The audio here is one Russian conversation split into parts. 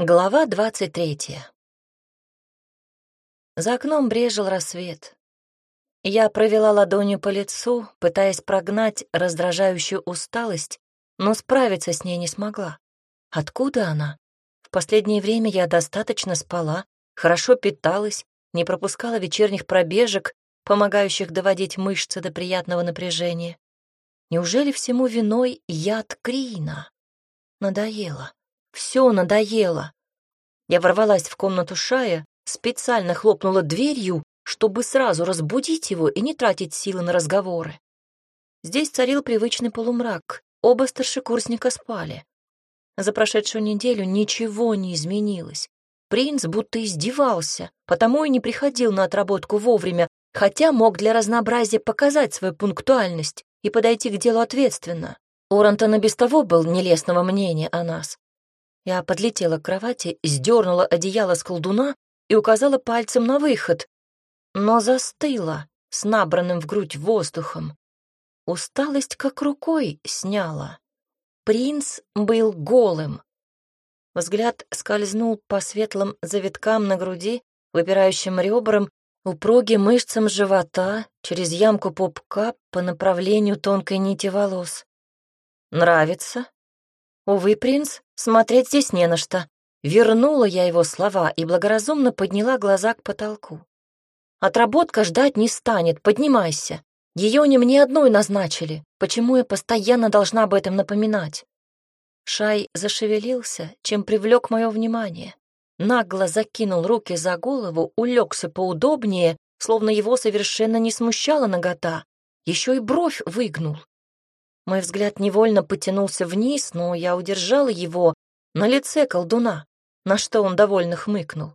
Глава двадцать третья. За окном брежил рассвет. Я провела ладонью по лицу, пытаясь прогнать раздражающую усталость, но справиться с ней не смогла. Откуда она? В последнее время я достаточно спала, хорошо питалась, не пропускала вечерних пробежек, помогающих доводить мышцы до приятного напряжения. Неужели всему виной яд Крина? Надоело. Все надоело. Я ворвалась в комнату Шая, специально хлопнула дверью, чтобы сразу разбудить его и не тратить силы на разговоры. Здесь царил привычный полумрак, оба старшекурсника спали. За прошедшую неделю ничего не изменилось. Принц будто издевался, потому и не приходил на отработку вовремя, хотя мог для разнообразия показать свою пунктуальность и подойти к делу ответственно. Орантон и без того был нелестного мнения о нас. Я подлетела к кровати, сдернула одеяло с колдуна и указала пальцем на выход, но застыла с набранным в грудь воздухом. Усталость как рукой сняла. Принц был голым. Взгляд скользнул по светлым завиткам на груди, выпирающим ребрам, упругим мышцам живота, через ямку пупка по направлению тонкой нити волос. «Нравится?» «Увы, принц, смотреть здесь не на что». Вернула я его слова и благоразумно подняла глаза к потолку. «Отработка ждать не станет, поднимайся. Ее не мне одной назначили. Почему я постоянно должна об этом напоминать?» Шай зашевелился, чем привлек мое внимание. Нагло закинул руки за голову, улегся поудобнее, словно его совершенно не смущала нагота. Еще и бровь выгнул. Мой взгляд невольно потянулся вниз, но я удержала его на лице колдуна, на что он довольно хмыкнул.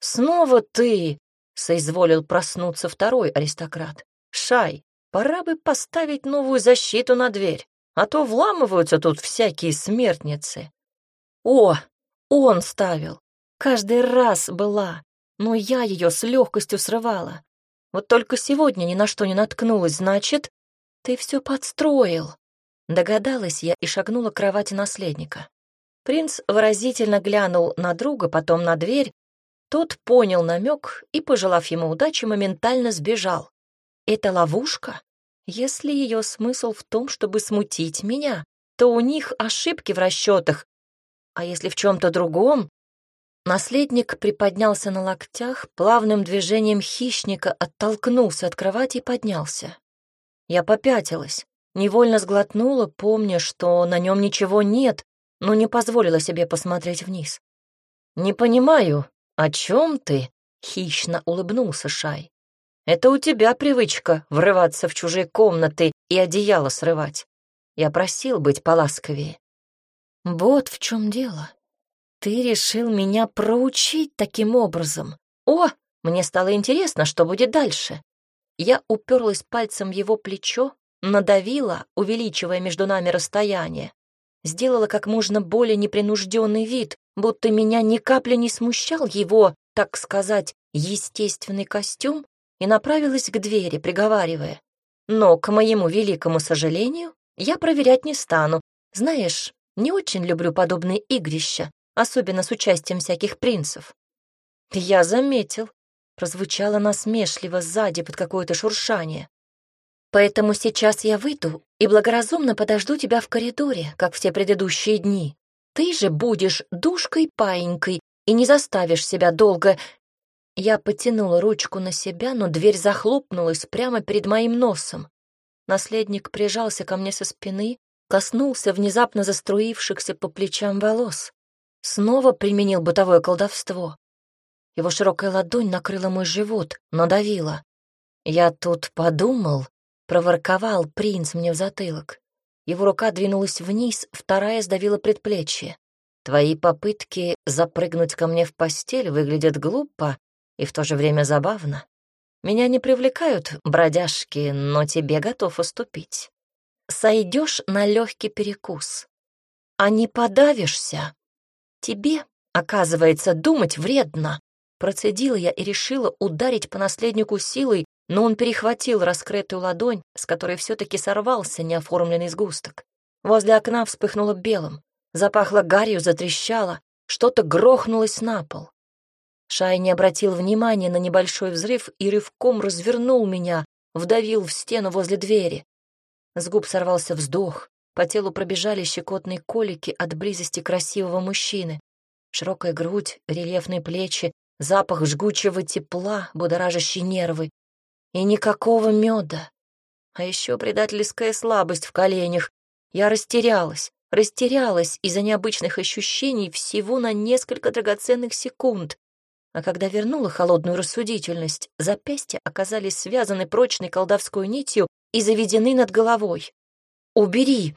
«Снова ты!» — соизволил проснуться второй аристократ. «Шай, пора бы поставить новую защиту на дверь, а то вламываются тут всякие смертницы». «О, он ставил! Каждый раз была, но я ее с легкостью срывала. Вот только сегодня ни на что не наткнулась, значит, «Ты все подстроил!» Догадалась я и шагнула к кровати наследника. Принц выразительно глянул на друга, потом на дверь. Тот понял намек и, пожелав ему удачи, моментально сбежал. «Это ловушка? Если ее смысл в том, чтобы смутить меня, то у них ошибки в расчетах. А если в чем-то другом?» Наследник приподнялся на локтях, плавным движением хищника оттолкнулся от кровати и поднялся. Я попятилась, невольно сглотнула, помня, что на нем ничего нет, но не позволила себе посмотреть вниз. «Не понимаю, о чем ты?» — хищно улыбнулся Шай. «Это у тебя привычка врываться в чужие комнаты и одеяло срывать. Я просил быть поласковее». «Вот в чем дело. Ты решил меня проучить таким образом. О, мне стало интересно, что будет дальше. Я уперлась пальцем в его плечо, надавила, увеличивая между нами расстояние. Сделала как можно более непринужденный вид, будто меня ни капли не смущал его, так сказать, естественный костюм, и направилась к двери, приговаривая. Но, к моему великому сожалению, я проверять не стану. Знаешь, не очень люблю подобные игрища, особенно с участием всяких принцев. Я заметил, прозвучало насмешливо сзади под какое-то шуршание. «Поэтому сейчас я выйду и благоразумно подожду тебя в коридоре, как все предыдущие дни. Ты же будешь душкой-паинькой и не заставишь себя долго...» Я потянула ручку на себя, но дверь захлопнулась прямо перед моим носом. Наследник прижался ко мне со спины, коснулся внезапно заструившихся по плечам волос. Снова применил бытовое колдовство. Его широкая ладонь накрыла мой живот, надавила. «Я тут подумал», — проворковал принц мне в затылок. Его рука двинулась вниз, вторая сдавила предплечье. «Твои попытки запрыгнуть ко мне в постель выглядят глупо и в то же время забавно. Меня не привлекают бродяжки, но тебе готов уступить. Сойдешь на легкий перекус. А не подавишься. Тебе, оказывается, думать вредно. Процедила я и решила ударить по наследнику силой, но он перехватил раскрытую ладонь, с которой все-таки сорвался неоформленный сгусток. Возле окна вспыхнуло белым, запахло гарью, затрещало. что-то грохнулось на пол. Шай не обратил внимания на небольшой взрыв и рывком развернул меня, вдавил в стену возле двери. С губ сорвался вздох, по телу пробежали щекотные колики от близости красивого мужчины. Широкая грудь, рельефные плечи, запах жгучего тепла, будоражащий нервы. И никакого меда. А еще предательская слабость в коленях. Я растерялась, растерялась из-за необычных ощущений всего на несколько драгоценных секунд. А когда вернула холодную рассудительность, запястья оказались связаны прочной колдовской нитью и заведены над головой. «Убери!»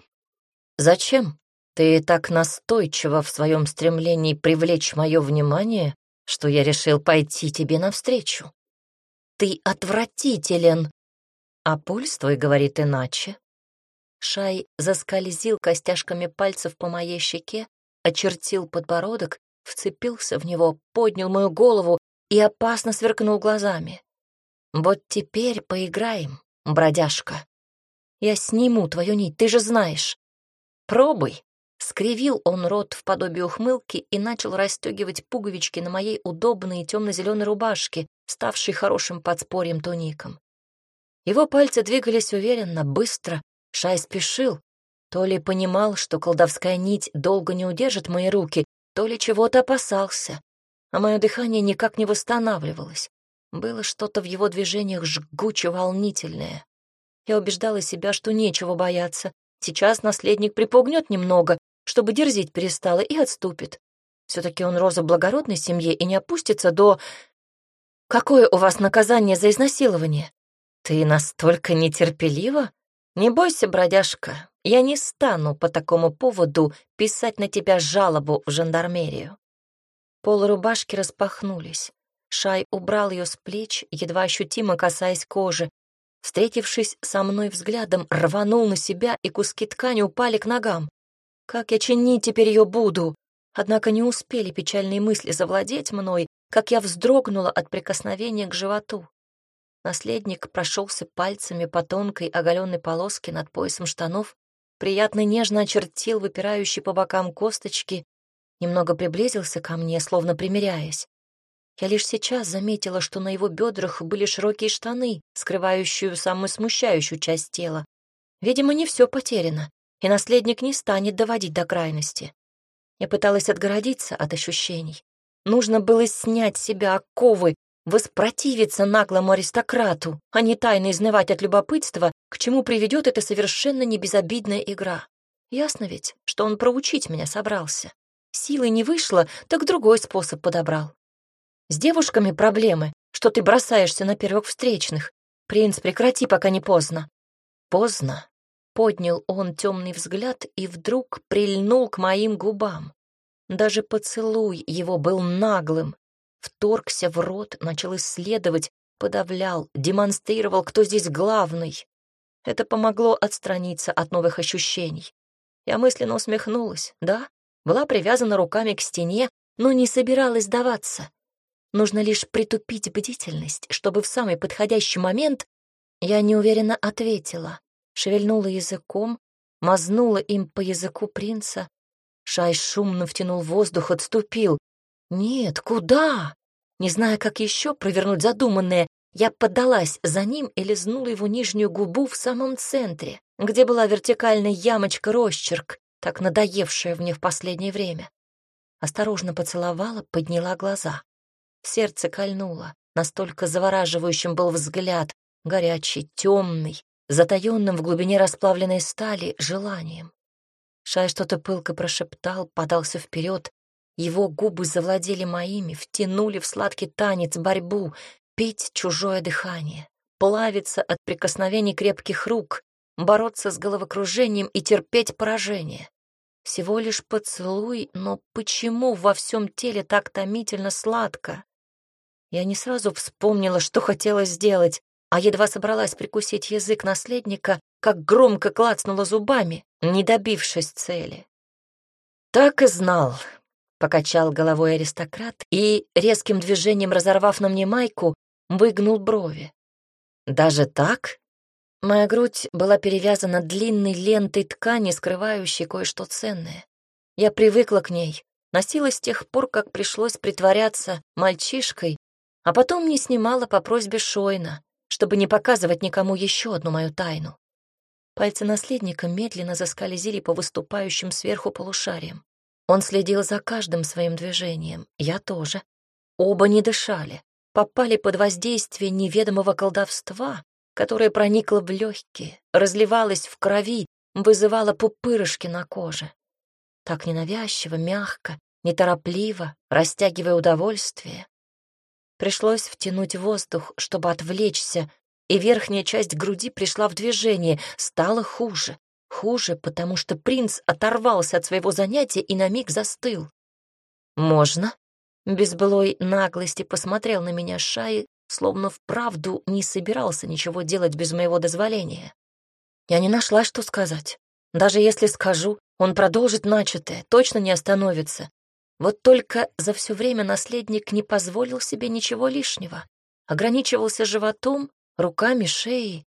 «Зачем? Ты так настойчиво в своем стремлении привлечь мое внимание, что я решил пойти тебе навстречу. Ты отвратителен!» А пульс твой говорит иначе. Шай заскользил костяшками пальцев по моей щеке, очертил подбородок вцепился в него, поднял мою голову и опасно сверкнул глазами. «Вот теперь поиграем, бродяжка. Я сниму твою нить, ты же знаешь. Пробуй». Скривил он рот в подобие ухмылки и начал расстегивать пуговички на моей удобной темно-зеленой рубашке, ставшей хорошим подспорьем туником. Его пальцы двигались уверенно, быстро. Шай спешил. То ли понимал, что колдовская нить долго не удержит мои руки, то ли чего-то опасался, а мое дыхание никак не восстанавливалось. Было что-то в его движениях жгуче волнительное. Я убеждала себя, что нечего бояться. Сейчас наследник припугнет немного, чтобы дерзить перестала, и отступит. Все-таки он роза благородной семье и не опустится до... Какое у вас наказание за изнасилование? Ты настолько нетерпелива? Не бойся, бродяжка, я не стану по такому поводу писать на тебя жалобу в жандармерию. Пол рубашки распахнулись. Шай убрал ее с плеч, едва ощутимо касаясь кожи. Встретившись со мной взглядом, рванул на себя, и куски ткани упали к ногам. Как я чинить теперь ее буду? Однако не успели печальные мысли завладеть мной, как я вздрогнула от прикосновения к животу. Наследник прошелся пальцами по тонкой оголенной полоске над поясом штанов, приятно нежно очертил выпирающие по бокам косточки, немного приблизился ко мне, словно примиряясь. Я лишь сейчас заметила, что на его бедрах были широкие штаны, скрывающие самую смущающую часть тела. Видимо, не все потеряно, и наследник не станет доводить до крайности. Я пыталась отгородиться от ощущений. Нужно было снять себя оковы, воспротивиться наглому аристократу, а не тайно изнывать от любопытства, к чему приведет эта совершенно небезобидная игра. Ясно ведь, что он проучить меня собрался. Силы не вышло, так другой способ подобрал. С девушками проблемы, что ты бросаешься на первых встречных. Принц, прекрати, пока не поздно. Поздно. Поднял он темный взгляд и вдруг прильнул к моим губам. Даже поцелуй его был наглым, Вторгся в рот, начал исследовать, подавлял, демонстрировал, кто здесь главный. Это помогло отстраниться от новых ощущений. Я мысленно усмехнулась, да, была привязана руками к стене, но не собиралась сдаваться. Нужно лишь притупить бдительность, чтобы в самый подходящий момент я неуверенно ответила, шевельнула языком, мазнула им по языку принца. Шай шумно втянул воздух, отступил. Нет, куда? Не зная, как еще провернуть задуманное, я поддалась за ним и лизнула его нижнюю губу в самом центре, где была вертикальная ямочка-росчерк, так надоевшая мне в последнее время. Осторожно поцеловала, подняла глаза. Сердце кольнуло, настолько завораживающим был взгляд, горячий, темный, затаенным в глубине расплавленной стали желанием. Шай что-то пылко прошептал, подался вперед, его губы завладели моими, втянули в сладкий танец борьбу, пить чужое дыхание, плавиться от прикосновений крепких рук, бороться с головокружением и терпеть поражение. Всего лишь поцелуй, но почему во всем теле так томительно сладко? Я не сразу вспомнила, что хотела сделать, а едва собралась прикусить язык наследника, как громко клацнула зубами, не добившись цели. Так и знал, Покачал головой аристократ и, резким движением разорвав на мне майку, выгнул брови. «Даже так?» Моя грудь была перевязана длинной лентой ткани, скрывающей кое-что ценное. Я привыкла к ней, Носила с тех пор, как пришлось притворяться мальчишкой, а потом не снимала по просьбе Шойна, чтобы не показывать никому еще одну мою тайну. Пальцы наследника медленно заскользили по выступающим сверху полушариям. Он следил за каждым своим движением, я тоже. Оба не дышали, попали под воздействие неведомого колдовства, которое проникло в легкие, разливалось в крови, вызывало пупырышки на коже. Так ненавязчиво, мягко, неторопливо, растягивая удовольствие. Пришлось втянуть воздух, чтобы отвлечься, и верхняя часть груди пришла в движение, стало хуже. Хуже, потому что принц оторвался от своего занятия и на миг застыл. «Можно?» Без былой наглости посмотрел на меня Шай, словно вправду не собирался ничего делать без моего дозволения. Я не нашла, что сказать. Даже если скажу, он продолжит начатое, точно не остановится. Вот только за все время наследник не позволил себе ничего лишнего. Ограничивался животом, руками, шеей.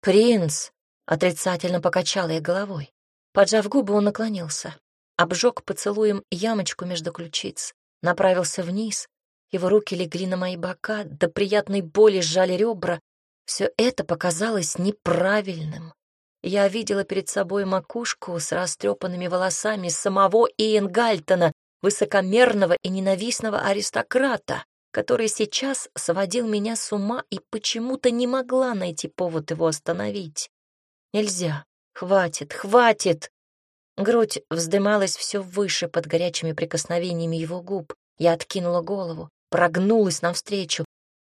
«Принц!» — отрицательно покачала я головой. Поджав губы, он наклонился. Обжег поцелуем ямочку между ключиц. Направился вниз. Его руки легли на мои бока, до приятной боли сжали ребра. Все это показалось неправильным. Я видела перед собой макушку с растрепанными волосами самого Иэн Гальтона, высокомерного и ненавистного аристократа, который сейчас сводил меня с ума и почему-то не могла найти повод его остановить. Нельзя. Хватит, хватит. Грудь вздымалась все выше под горячими прикосновениями его губ. Я откинула голову, прогнулась навстречу.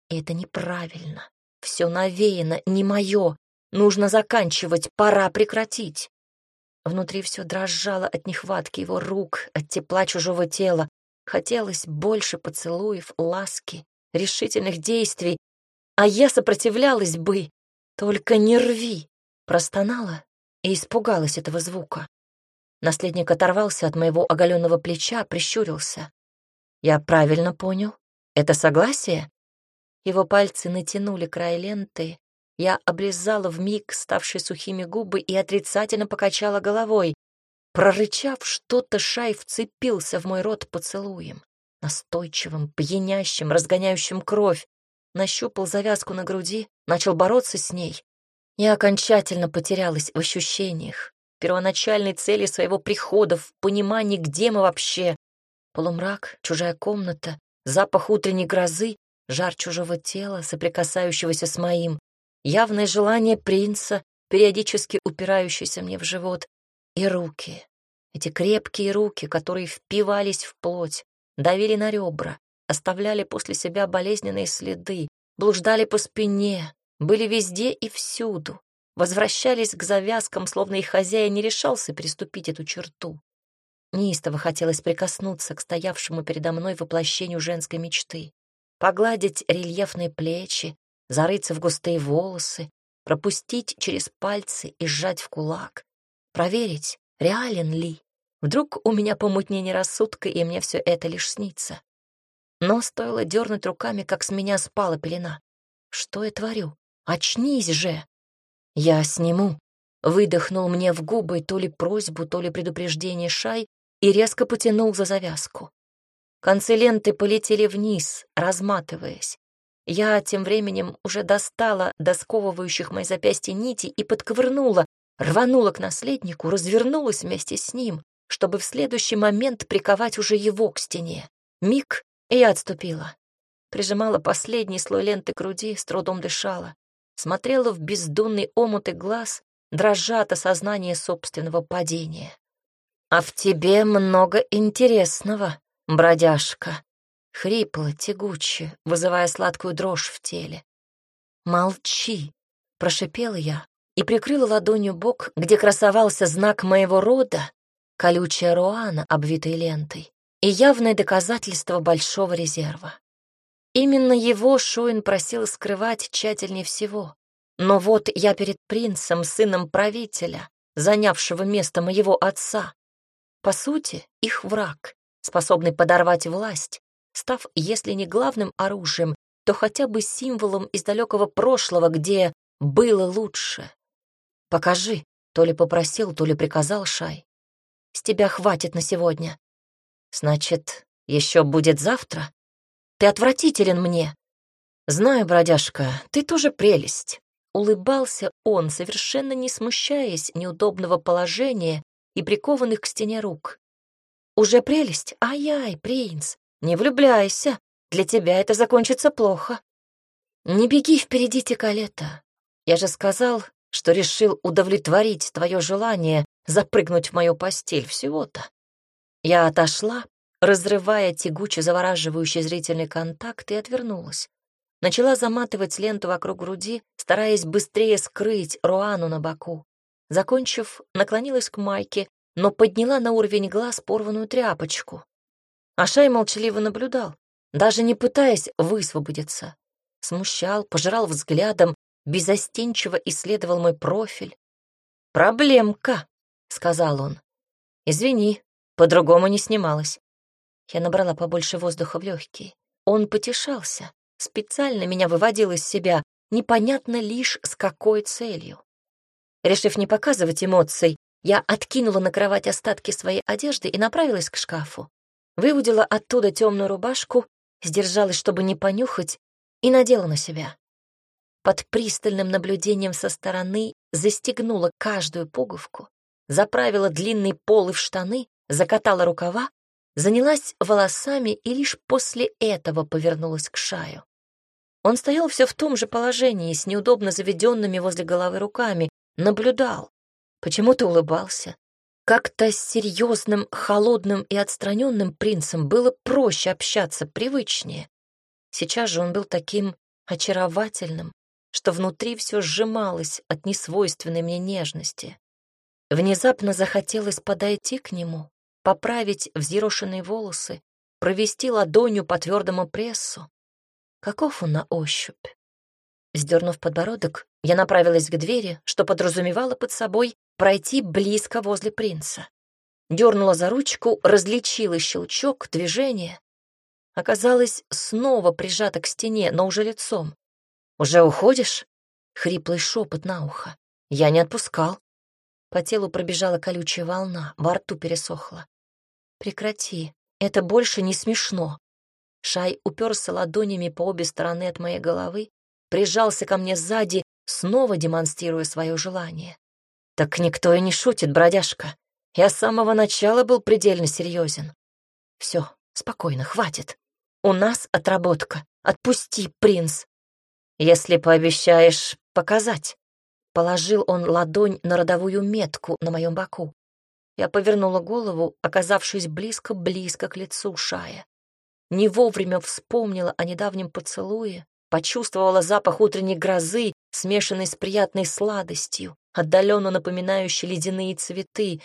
И это неправильно. Все навеяно, не мое. Нужно заканчивать, пора прекратить. Внутри все дрожало от нехватки его рук, от тепла чужого тела. Хотелось больше поцелуев, ласки, решительных действий. А я сопротивлялась бы. Только не рви. Простонала и испугалась этого звука. Наследник оторвался от моего оголенного плеча, прищурился. «Я правильно понял? Это согласие?» Его пальцы натянули край ленты, я облизала вмиг ставшие сухими губы и отрицательно покачала головой. Прорычав что-то, Шай вцепился в мой рот поцелуем. Настойчивым, пьянящим, разгоняющим кровь. Нащупал завязку на груди, начал бороться с ней. Я окончательно потерялась в ощущениях, первоначальной цели своего прихода, в понимании, где мы вообще. Полумрак, чужая комната, запах утренней грозы, жар чужого тела, соприкасающегося с моим явное желание принца, периодически упирающееся мне в живот, и руки. Эти крепкие руки, которые впивались в плоть, давили на ребра, оставляли после себя болезненные следы, блуждали по спине, были везде и всюду, возвращались к завязкам, словно их хозяин не решался переступить эту черту. Неистово хотелось прикоснуться к стоявшему передо мной воплощению женской мечты, погладить рельефные плечи, зарыться в густые волосы, пропустить через пальцы и сжать в кулак, проверить, реален ли. Вдруг у меня помутнение рассудка, и мне все это лишь снится. Но стоило дернуть руками, как с меня спала пелена. Что я творю? Очнись же! Я сниму. Выдохнул мне в губы то ли просьбу, то ли предупреждение Шай и резко потянул за завязку. Концы ленты полетели вниз, разматываясь. Я тем временем уже достала до сковывающих мои запястья нити и подковырнула, рванула к наследнику, развернулась вместе с ним, чтобы в следующий момент приковать уже его к стене. Миг, и я отступила. Прижимала последний слой ленты груди, с трудом дышала. Смотрела в бездонный омут и глаз, дрожа от осознания собственного падения. «А в тебе много интересного, бродяжка», хрипло, тягуче, вызывая сладкую дрожь в теле. «Молчи!» — прошипела я и прикрыла ладонью бок, где красовался знак моего рода, колючая руана, обвитой лентой, и явное доказательство большого резерва. Именно его Шоин просил скрывать тщательнее всего. Но вот я перед принцем, сыном правителя, занявшего место моего отца. По сути, их враг, способный подорвать власть, став, если не главным оружием, то хотя бы символом из далекого прошлого, где было лучше. «Покажи», — то ли попросил, то ли приказал Шай. «С тебя хватит на сегодня». Значит, еще будет завтра? Ты отвратителен мне. Знаю, бродяжка, ты тоже прелесть. Улыбался он, совершенно не смущаясь неудобного положения и прикованных к стене рук. Уже прелесть? Ай-яй, принц, не влюбляйся. Для тебя это закончится плохо. Не беги впереди Тикалета. Я же сказал, что решил удовлетворить твое желание запрыгнуть в мою постель всего-то. Я отошла, разрывая тягуче завораживающий зрительный контакт, и отвернулась. Начала заматывать ленту вокруг груди, стараясь быстрее скрыть Руану на боку. Закончив, наклонилась к майке, но подняла на уровень глаз порванную тряпочку. Ашай молчаливо наблюдал, даже не пытаясь высвободиться смущал, пожирал взглядом, безостенчиво исследовал мой профиль. «Проблемка», — сказал он. «Извини, по-другому не снималась». Я набрала побольше воздуха в легкие. Он потешался, специально меня выводил из себя, непонятно лишь с какой целью. Решив не показывать эмоций, я откинула на кровать остатки своей одежды и направилась к шкафу. Выудила оттуда темную рубашку, сдержалась, чтобы не понюхать, и надела на себя. Под пристальным наблюдением со стороны застегнула каждую пуговку, заправила длинные полы в штаны, закатала рукава, занялась волосами и лишь после этого повернулась к Шаю. Он стоял все в том же положении, с неудобно заведенными возле головы руками, наблюдал, почему-то улыбался. Как-то с серьезным, холодным и отстраненным принцем было проще общаться, привычнее. Сейчас же он был таким очаровательным, что внутри все сжималось от несвойственной мне нежности. Внезапно захотелось подойти к нему, поправить взъерошенные волосы, провести ладонью по твердому прессу. Каков он на ощупь? Сдернув подбородок, я направилась к двери, что подразумевало под собой пройти близко возле принца. Дернула за ручку, различила щелчок, движение оказалась снова прижата к стене, но уже лицом. «Уже уходишь?» — хриплый шепот на ухо. «Я не отпускал». По телу пробежала колючая волна, во рту пересохла. «Прекрати, это больше не смешно». Шай уперся ладонями по обе стороны от моей головы, прижался ко мне сзади, снова демонстрируя свое желание. «Так никто и не шутит, бродяжка. Я с самого начала был предельно серьезен. Все, спокойно, хватит. У нас отработка. Отпусти, принц. Если пообещаешь показать. Положил он ладонь на родовую метку на моем боку. Я повернула голову, оказавшись близко-близко к лицу Шая. Не вовремя вспомнила о недавнем поцелуе, почувствовала запах утренней грозы, смешанный с приятной сладостью, отдаленно напоминающей ледяные цветы,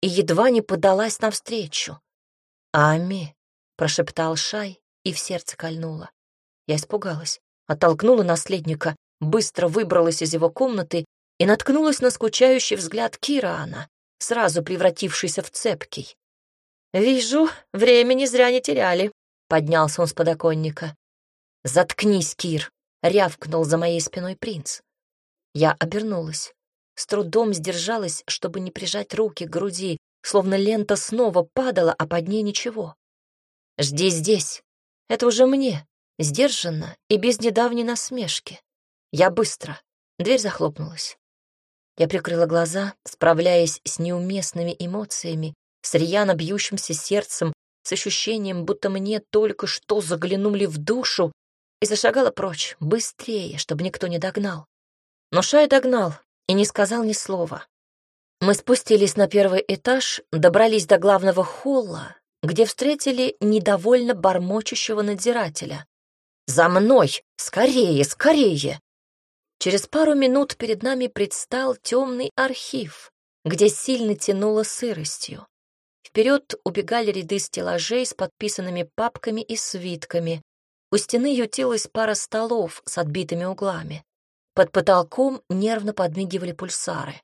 и едва не подалась навстречу. «Ами», — прошептал Шай, и в сердце кольнуло. Я испугалась, оттолкнула наследника, быстро выбралась из его комнаты и наткнулась на скучающий взгляд Кираана, сразу превратившийся в цепкий. «Вижу, времени зря не теряли», — поднялся он с подоконника. «Заткнись, Кир», — рявкнул за моей спиной принц. Я обернулась. С трудом сдержалась, чтобы не прижать руки к груди, словно лента снова падала, а под ней ничего. «Жди здесь», это уже мне, сдержанно и без недавней насмешки. Я быстро. Дверь захлопнулась. Я прикрыла глаза, справляясь с неуместными эмоциями, с рьяно бьющимся сердцем, с ощущением, будто мне только что заглянули в душу, и зашагала прочь, быстрее, чтобы никто не догнал. Но Шай догнал и не сказал ни слова. Мы спустились на первый этаж, добрались до главного холла, где встретили недовольно бормочущего надзирателя. «За мной! Скорее, скорее!» Через пару минут перед нами предстал темный архив, где сильно тянуло сыростью. Вперед убегали ряды стеллажей с подписанными папками и свитками. У стены ютилась пара столов с отбитыми углами. Под потолком нервно подмигивали пульсары.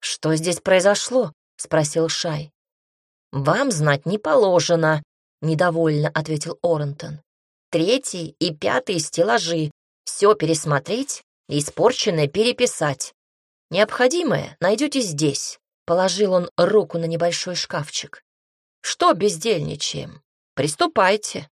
«Что здесь произошло?» — спросил Шай. «Вам знать не положено», — недовольно ответил Орентон. «Третий и пятый стеллажи. Все пересмотреть и испорченное переписать. Необходимое найдете здесь», — положил он руку на небольшой шкафчик. Что бездельничаем? Приступайте.